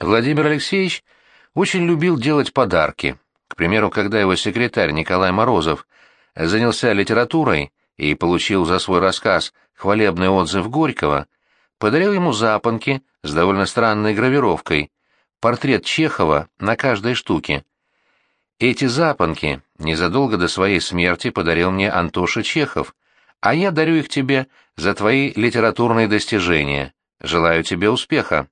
Владимир Алексеевич очень любил делать подарки. К примеру, когда его секретарь Николай Морозов занялся литературой и получил за свой рассказ хвалебный отзыв Горького, подарил ему запонки с довольно странной гравировкой, портрет Чехова на каждой штуке. Эти запонки незадолго до своей смерти подарил мне Антоша Чехов, а я дарю их тебе за твои литературные достижения. Желаю тебе успеха.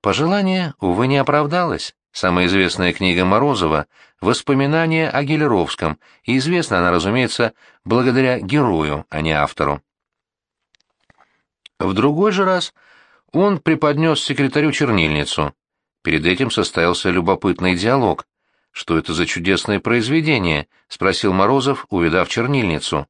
Пожелание, увы, не оправдалось. Самая известная книга Морозова «Воспоминания о Гелеровском», и известна она, разумеется, благодаря герою, а не автору. В другой же раз он преподнес секретарю чернильницу. Перед этим состоялся любопытный диалог. «Что это за чудесное произведение?» — спросил Морозов, увидав чернильницу.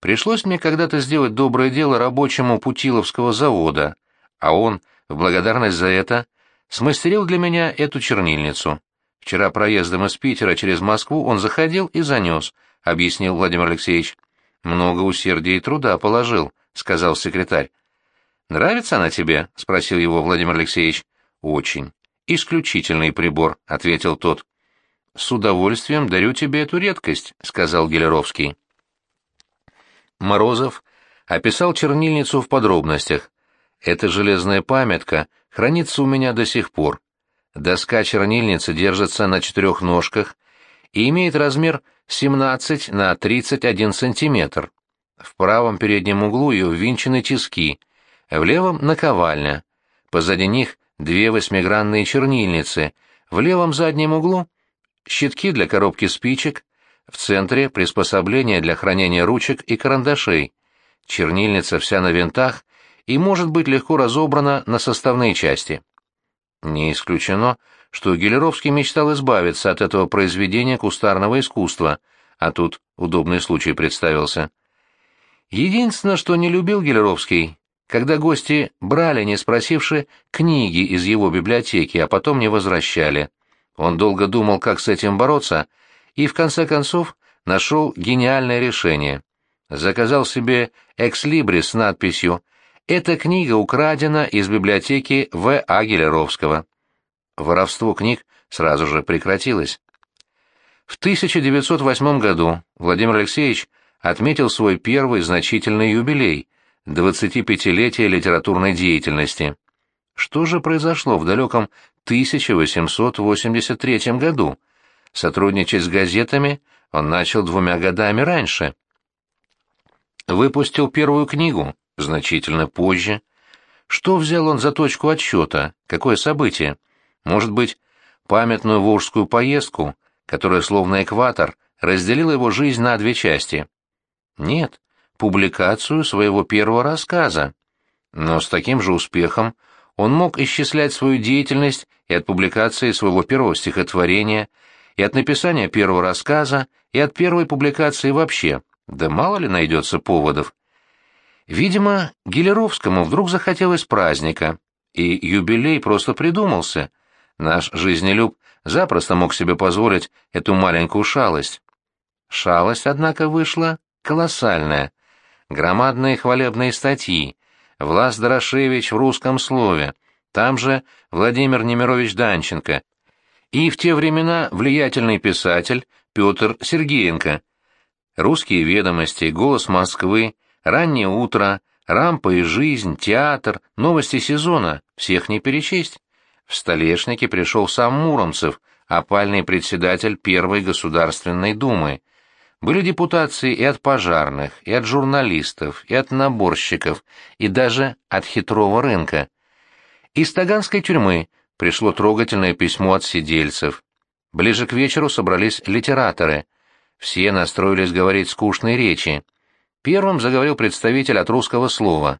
«Пришлось мне когда-то сделать доброе дело рабочему Путиловского завода, а он, в благодарность за это, смастерил для меня эту чернильницу. Вчера проездом из Питера через Москву он заходил и занес», — объяснил Владимир Алексеевич. «Много усердия и труда положил», — сказал секретарь. «Нравится она тебе?» — спросил его Владимир Алексеевич. «Очень. Исключительный прибор», — ответил тот. «С удовольствием дарю тебе эту редкость», — сказал Гелеровский. Морозов описал чернильницу в подробностях. Эта железная памятка хранится у меня до сих пор. Доска чернильницы держится на четырех ножках и имеет размер 17 на 31 сантиметр. В правом переднем углу ее ввинчены тиски, в левом — наковальня. Позади них две восьмигранные чернильницы, в левом заднем углу щитки для коробки спичек, в центре приспособление для хранения ручек и карандашей. Чернильница вся на винтах и может быть легко разобрана на составные части. Не исключено, что Гелеровский мечтал избавиться от этого произведения кустарного искусства, а тут удобный случай представился. Единственное, что не любил Гелеровский, когда гости брали, не спросивши, книги из его библиотеки, а потом не возвращали. Он долго думал, как с этим бороться, и в конце концов нашел гениальное решение. Заказал себе экслибрис с надписью «Эта книга украдена из библиотеки В. А. Гелеровского». Воровство книг сразу же прекратилось. В 1908 году Владимир Алексеевич отметил свой первый значительный юбилей – 25-летие литературной деятельности. Что же произошло в далеком 1883 году? Сотрудничать с газетами он начал двумя годами раньше. Выпустил первую книгу значительно позже. Что взял он за точку отсчета? Какое событие? Может быть, памятную волжскую поездку, которая словно экватор разделила его жизнь на две части? Нет, публикацию своего первого рассказа. Но с таким же успехом он мог исчислять свою деятельность и от публикации своего первого стихотворения, и от написания первого рассказа, и от первой публикации вообще. Да мало ли найдется поводов. Видимо, Гелеровскому вдруг захотелось праздника, и юбилей просто придумался. Наш жизнелюб запросто мог себе позволить эту маленькую шалость. Шалость, однако, вышла колоссальная. Громадные хвалебные статьи, Влас Дорошевич в русском слове, там же Владимир Немирович Данченко, и в те времена влиятельный писатель Петр Сергеенко. Русские ведомости, голос Москвы, раннее утро, рампа и жизнь, театр, новости сезона, всех не перечесть. В Столешнике пришел сам Муромцев, опальный председатель Первой Государственной Думы. Были депутации и от пожарных, и от журналистов, и от наборщиков, и даже от хитрого рынка. Из Таганской тюрьмы пришло трогательное письмо от сидельцев. Ближе к вечеру собрались литераторы. Все настроились говорить скучные речи. Первым заговорил представитель от русского слова.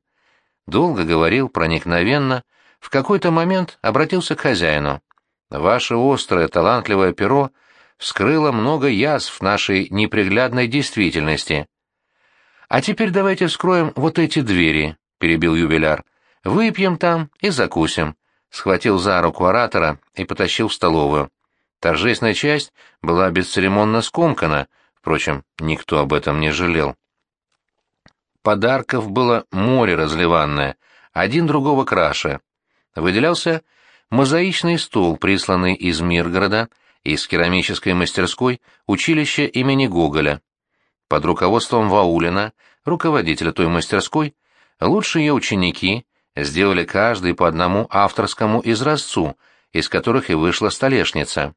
Долго говорил, проникновенно, в какой-то момент обратился к хозяину. «Ваше острое, талантливое перо — вскрыла много язв нашей неприглядной действительности. «А теперь давайте вскроем вот эти двери», — перебил юбиляр. «Выпьем там и закусим», — схватил за руку оратора и потащил в столовую. Торжественная часть была бесцеремонно скомкана, впрочем, никто об этом не жалел. Подарков было море разливанное, один другого краше. Выделялся мозаичный стол, присланный из Миргорода, из керамической мастерской училища имени Гоголя. Под руководством Ваулина, руководителя той мастерской, лучшие ее ученики сделали каждый по одному авторскому изразцу, из которых и вышла столешница.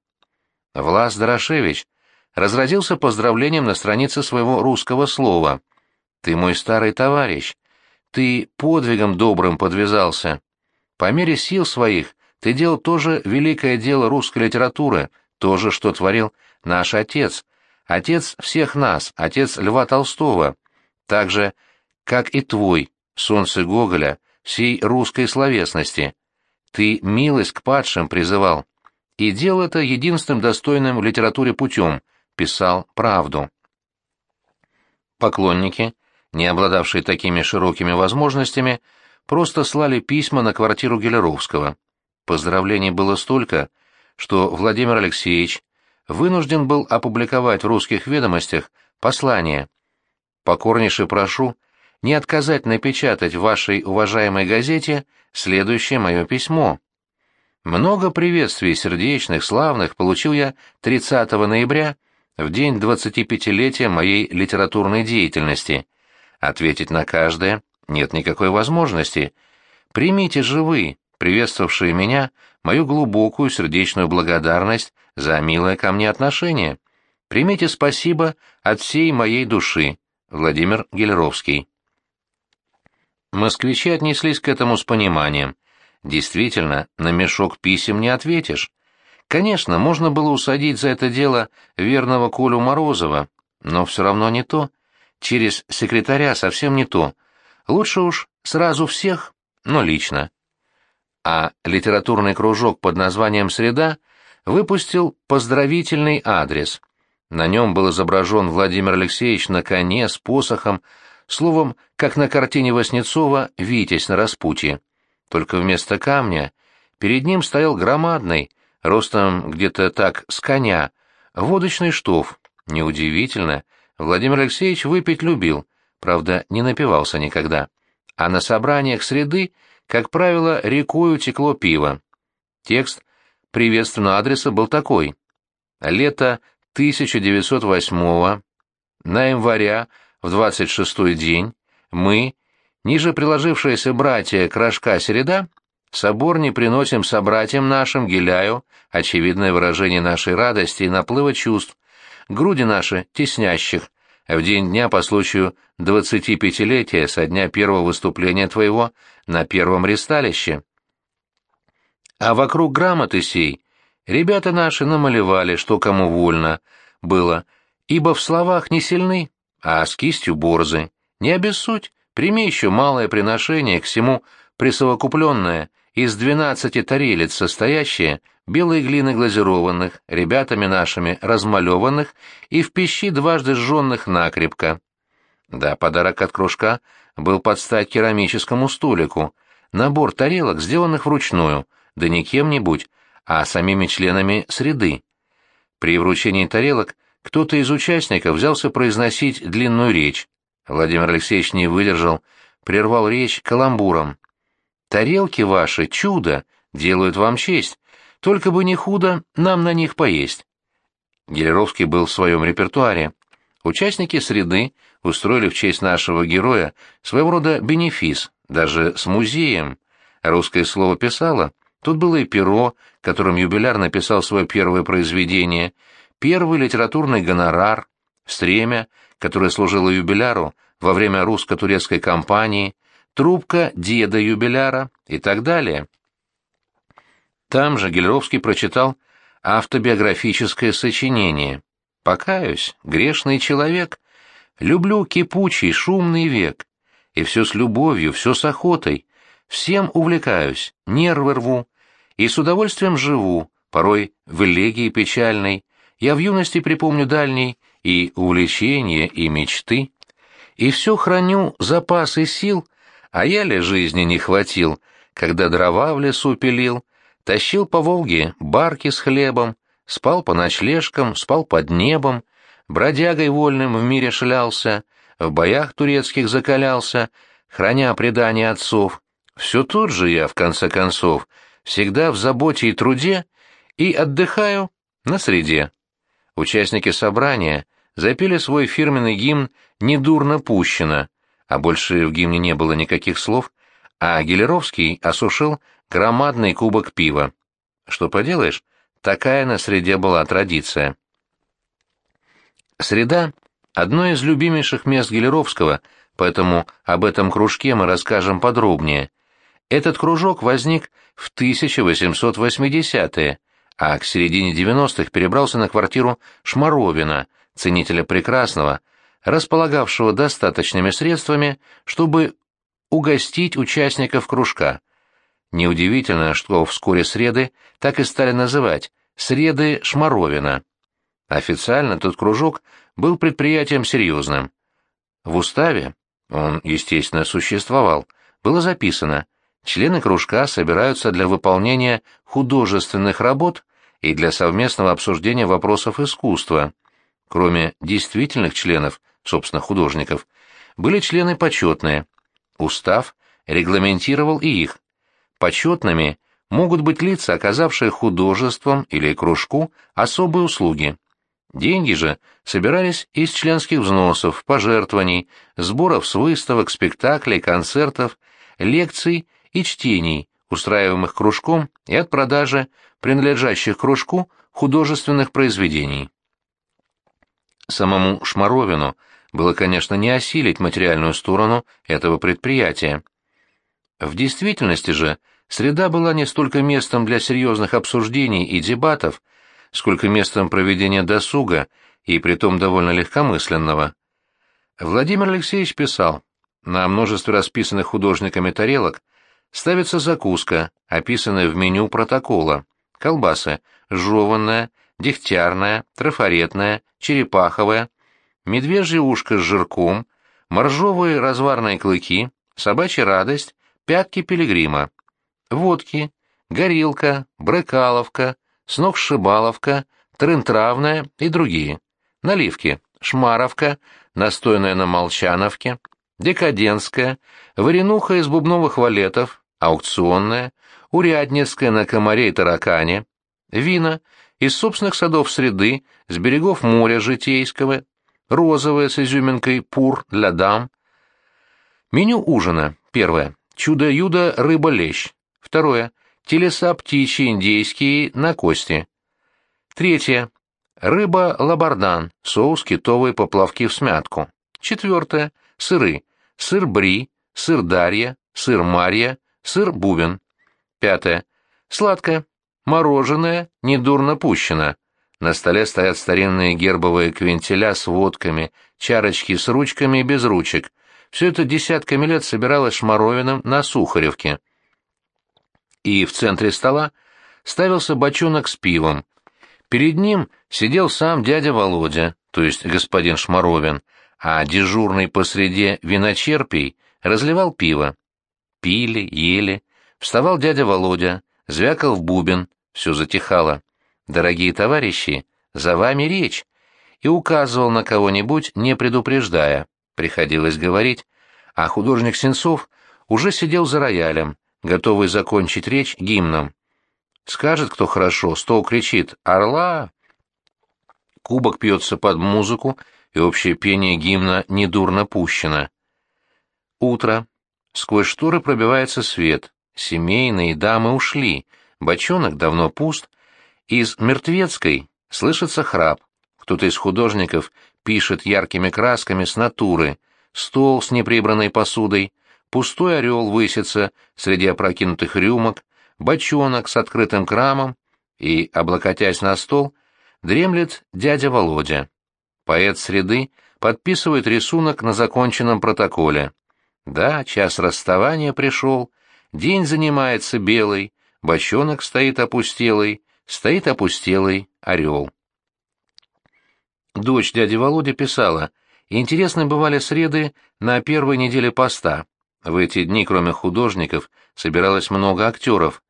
Влас Дорошевич разразился поздравлением на странице своего русского слова. «Ты мой старый товарищ, ты подвигом добрым подвязался. По мере сил своих ты делал тоже великое дело русской литературы, то же, что творил наш отец, отец всех нас, отец Льва Толстого, так же, как и твой, солнце Гоголя, всей русской словесности. Ты милость к падшим призывал. И делал это единственным достойным в литературе путем, писал правду. Поклонники, не обладавшие такими широкими возможностями, просто слали письма на квартиру Гелеровского. Поздравлений было столько, что Владимир Алексеевич вынужден был опубликовать в русских ведомостях послание. Покорнейше прошу не отказать напечатать в вашей уважаемой газете следующее мое письмо. Много приветствий сердечных, славных получил я 30 ноября, в день 25-летия моей литературной деятельности. Ответить на каждое нет никакой возможности. Примите же вы, приветствовавшие меня, мою глубокую сердечную благодарность за милое ко мне отношение. Примите спасибо от всей моей души. Владимир Гелеровский. Москвичи отнеслись к этому с пониманием. Действительно, на мешок писем не ответишь. Конечно, можно было усадить за это дело верного Колю Морозова, но все равно не то. Через секретаря совсем не то. Лучше уж сразу всех, но лично а литературный кружок под названием «Среда» выпустил поздравительный адрес. На нем был изображен Владимир Алексеевич на коне с посохом, словом, как на картине Васнецова «Витязь на распутье». Только вместо камня перед ним стоял громадный, ростом где-то так с коня, водочный штоф. Неудивительно, Владимир Алексеевич выпить любил, правда, не напивался никогда. А на собраниях среды как правило, рекою текло пиво. Текст приветственного адреса был такой. Лето 1908 на января в 26-й день мы, ниже приложившиеся братья Крашка Середа, соборне приносим собратьям нашим Геляю очевидное выражение нашей радости и наплыва чувств, груди наши теснящих, в день дня по случаю 25-летия со дня первого выступления твоего на первом ресталище. А вокруг грамоты сей ребята наши намалевали, что кому вольно было, ибо в словах не сильны, а с кистью борзы. Не обессудь, прими еще малое приношение к всему присовокупленное, из двенадцати тарелец состоящее, белой глины глазированных, ребятами нашими размалеванных и в пищи дважды сжженных накрепко. Да, подарок от кружка был под стать керамическому столику, набор тарелок, сделанных вручную, да не кем-нибудь, а самими членами среды. При вручении тарелок кто-то из участников взялся произносить длинную речь. Владимир Алексеевич не выдержал, прервал речь каламбуром. Тарелки ваши — чудо, делают вам честь. Только бы не худо нам на них поесть. Гелеровский был в своем репертуаре. Участники среды устроили в честь нашего героя своего рода бенефис, даже с музеем. Русское слово писало. Тут было и перо, которым юбиляр написал свое первое произведение, первый литературный гонорар, стремя, которое служило юбиляру во время русско-турецкой кампании, трубка деда юбиляра и так далее. Там же Гелеровский прочитал автобиографическое сочинение. «Покаюсь, грешный человек, люблю кипучий, шумный век, и все с любовью, все с охотой, всем увлекаюсь, нервы рву, и с удовольствием живу, порой в элегии печальной, я в юности припомню дальней и увлечения, и мечты, и все храню запасы сил, а я ли жизни не хватил, когда дрова в лесу пилил, тащил по Волге барки с хлебом, спал по ночлежкам, спал под небом, бродягой вольным в мире шлялся, в боях турецких закалялся, храня предания отцов. Все тут же я, в конце концов, всегда в заботе и труде и отдыхаю на среде. Участники собрания запели свой фирменный гимн «Недурно пущено», а больше в гимне не было никаких слов, а Гелеровский осушил громадный кубок пива. Что поделаешь, такая на среде была традиция. Среда — одно из любимейших мест Гелеровского, поэтому об этом кружке мы расскажем подробнее. Этот кружок возник в 1880-е, а к середине 90-х перебрался на квартиру Шмаровина, ценителя прекрасного, располагавшего достаточными средствами, чтобы угостить участников кружка. Неудивительно, что вскоре среды так и стали называть «среды Шмаровина». Официально тот кружок был предприятием серьезным. В уставе, он, естественно, существовал, было записано «члены кружка собираются для выполнения художественных работ и для совместного обсуждения вопросов искусства. Кроме действительных членов, собственно, художников, были члены почетные. Устав регламентировал и их. Почетными могут быть лица, оказавшие художеством или кружку особые услуги. Деньги же собирались из членских взносов, пожертвований, сборов с выставок, спектаклей, концертов, лекций и чтений, устраиваемых кружком, и от продажи принадлежащих кружку художественных произведений. Самому Шмаровину было, конечно, не осилить материальную сторону этого предприятия. В действительности же среда была не столько местом для серьезных обсуждений и дебатов, сколько местом проведения досуга, и притом довольно легкомысленного. Владимир Алексеевич писал, на множестве расписанных художниками тарелок ставится закуска, описанная в меню протокола, колбасы, жеванная, дегтярная, трафаретная, черепаховая, медвежье ушко с жирком, моржовые разварные клыки, собачья радость, пятки пилигрима, водки, горилка, брекаловка, сногсшибаловка, трынтравная и другие, наливки, шмаровка, настойная на молчановке, декаденская, варенуха из бубновых валетов, аукционная, урядницкая на комаре и таракане, вина из собственных садов среды, с берегов моря Житейского, розовая с изюминкой пур для дам. Меню ужина. Первое. Чудо-юдо рыба-лещ. Второе. Телеса птичьи индейские на кости. Третье. Рыба-лабардан, соус китовые поплавки в смятку. Четвертое. Сыры. Сыр бри, сыр дарья, сыр марья, сыр бубен. Пятое. Сладкое. Мороженое недурно пущено. На столе стоят старинные гербовые квинтиля с водками, чарочки с ручками и без ручек. Все это десятками лет собиралось Шмаровиным на Сухаревке. И в центре стола ставился бочонок с пивом. Перед ним сидел сам дядя Володя, то есть господин Шмаровин, а дежурный посреди виночерпий разливал пиво. Пили, ели. Вставал дядя Володя, звякал в бубен, все затихало дорогие товарищи, за вами речь, и указывал на кого-нибудь, не предупреждая, приходилось говорить, а художник Сенцов уже сидел за роялем, готовый закончить речь гимном. Скажет кто хорошо, стол кричит «Орла!». Кубок пьется под музыку, и общее пение гимна недурно пущено. Утро. Сквозь шторы пробивается свет. Семейные дамы ушли, бочонок давно пуст, из мертвецкой слышится храп. Кто-то из художников пишет яркими красками с натуры. Стол с неприбранной посудой, пустой орел высится среди опрокинутых рюмок, бочонок с открытым крамом, и, облокотясь на стол, дремлет дядя Володя. Поэт среды подписывает рисунок на законченном протоколе. Да, час расставания пришел, день занимается белый, бочонок стоит опустелый, стоит опустелый орел. Дочь дяди Володи писала, интересны бывали среды на первой неделе поста. В эти дни, кроме художников, собиралось много актеров.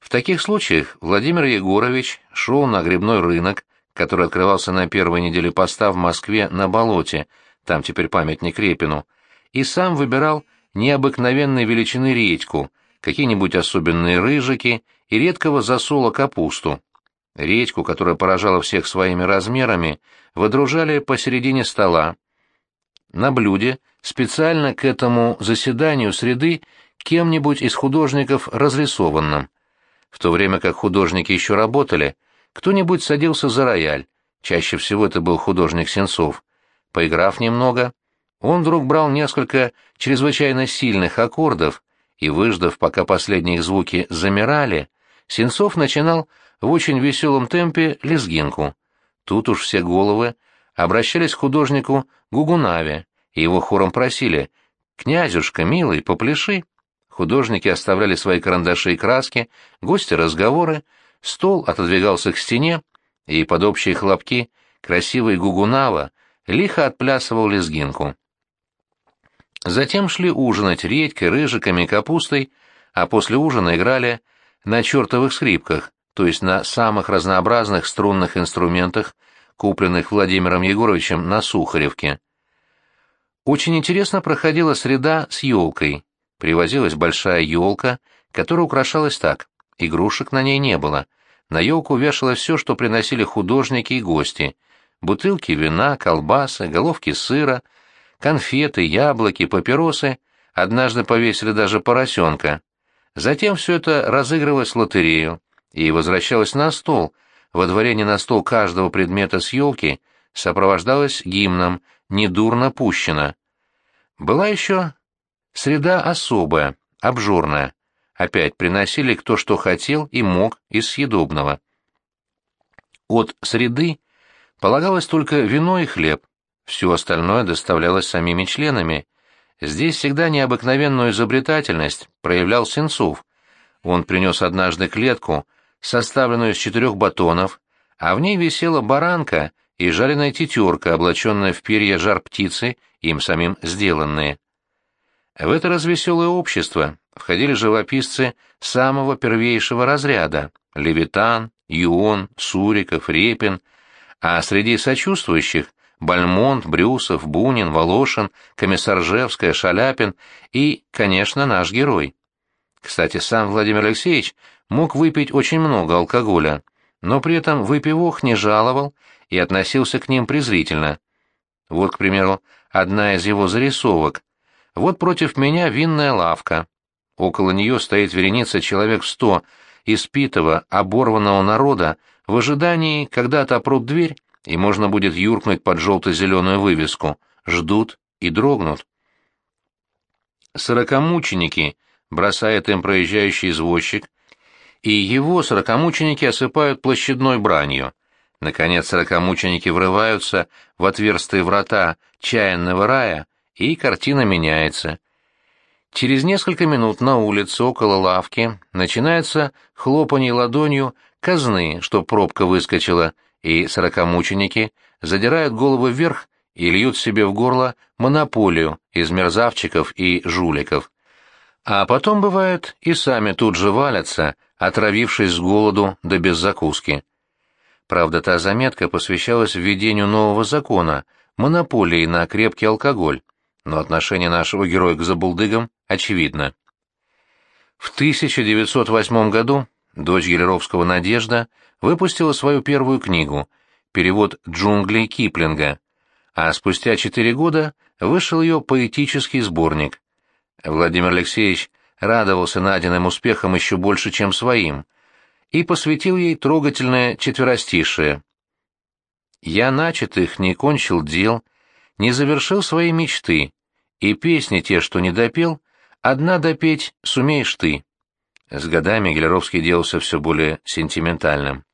В таких случаях Владимир Егорович шел на грибной рынок, который открывался на первой неделе поста в Москве на болоте, там теперь памятник Репину, и сам выбирал необыкновенной величины редьку, какие-нибудь особенные рыжики и редкого засола капусту. Редьку, которая поражала всех своими размерами, выдружали посередине стола. На блюде, специально к этому заседанию среды, кем-нибудь из художников разрисованным. В то время как художники еще работали, кто-нибудь садился за рояль, чаще всего это был художник Сенцов. Поиграв немного, он вдруг брал несколько чрезвычайно сильных аккордов, и, выждав, пока последние звуки замирали, Сенцов начинал в очень веселом темпе лезгинку. Тут уж все головы обращались к художнику Гугунаве, и его хором просили «Князюшка, милый, попляши». Художники оставляли свои карандаши и краски, гости разговоры, стол отодвигался к стене, и под общие хлопки красивый Гугунава лихо отплясывал лезгинку. Затем шли ужинать редькой, рыжиками капустой, а после ужина играли на чертовых скрипках, то есть на самых разнообразных струнных инструментах, купленных Владимиром Егоровичем на Сухаревке. Очень интересно проходила среда с елкой. Привозилась большая елка, которая украшалась так. Игрушек на ней не было. На елку вешалось все, что приносили художники и гости. Бутылки вина, колбасы, головки сыра — конфеты, яблоки, папиросы, однажды повесили даже поросенка. Затем все это разыгрывалось в лотерею и возвращалось на стол. Во дворе на стол каждого предмета с елки сопровождалось гимном «Недурно пущено». Была еще среда особая, обжорная. Опять приносили кто что хотел и мог из съедобного. От среды полагалось только вино и хлеб, все остальное доставлялось самими членами. Здесь всегда необыкновенную изобретательность проявлял Сенцов. Он принес однажды клетку, составленную из четырех батонов, а в ней висела баранка и жареная тетерка, облаченная в перья жар птицы, им самим сделанные. В это развеселое общество входили живописцы самого первейшего разряда — Левитан, Юон, Суриков, Репин, а среди сочувствующих Бальмонт, Брюсов, Бунин, Волошин, Комиссаржевская, Шаляпин и, конечно, наш герой. Кстати, сам Владимир Алексеевич мог выпить очень много алкоголя, но при этом выпивох не жаловал и относился к ним презрительно. Вот, к примеру, одна из его зарисовок. Вот против меня винная лавка. Около нее стоит вереница человек сто, испитого, оборванного народа, в ожидании, когда отопрут дверь, и можно будет юркнуть под желто-зеленую вывеску. Ждут и дрогнут. Сорокомученики бросает им проезжающий извозчик, и его сорокомученики осыпают площадной бранью. Наконец сорокомученики врываются в отверстые врата чаянного рая, и картина меняется. Через несколько минут на улице около лавки начинается хлопанье ладонью казны, что пробка выскочила, и сорокомученики задирают головы вверх и льют себе в горло монополию из мерзавчиков и жуликов. А потом, бывает, и сами тут же валятся, отравившись с голоду да без закуски. Правда, та заметка посвящалась введению нового закона, монополии на крепкий алкоголь, но отношение нашего героя к забулдыгам очевидно. В 1908 году дочь Гелеровского Надежда выпустила свою первую книгу «Перевод джунглей Киплинга», а спустя четыре года вышел ее поэтический сборник. Владимир Алексеевич радовался Надиным успехам еще больше, чем своим, и посвятил ей трогательное четверостишее. «Я начатых не кончил дел, не завершил свои мечты, и песни те, что не допел, одна допеть сумеешь ты». С годами Гелеровский делался все более сентиментальным.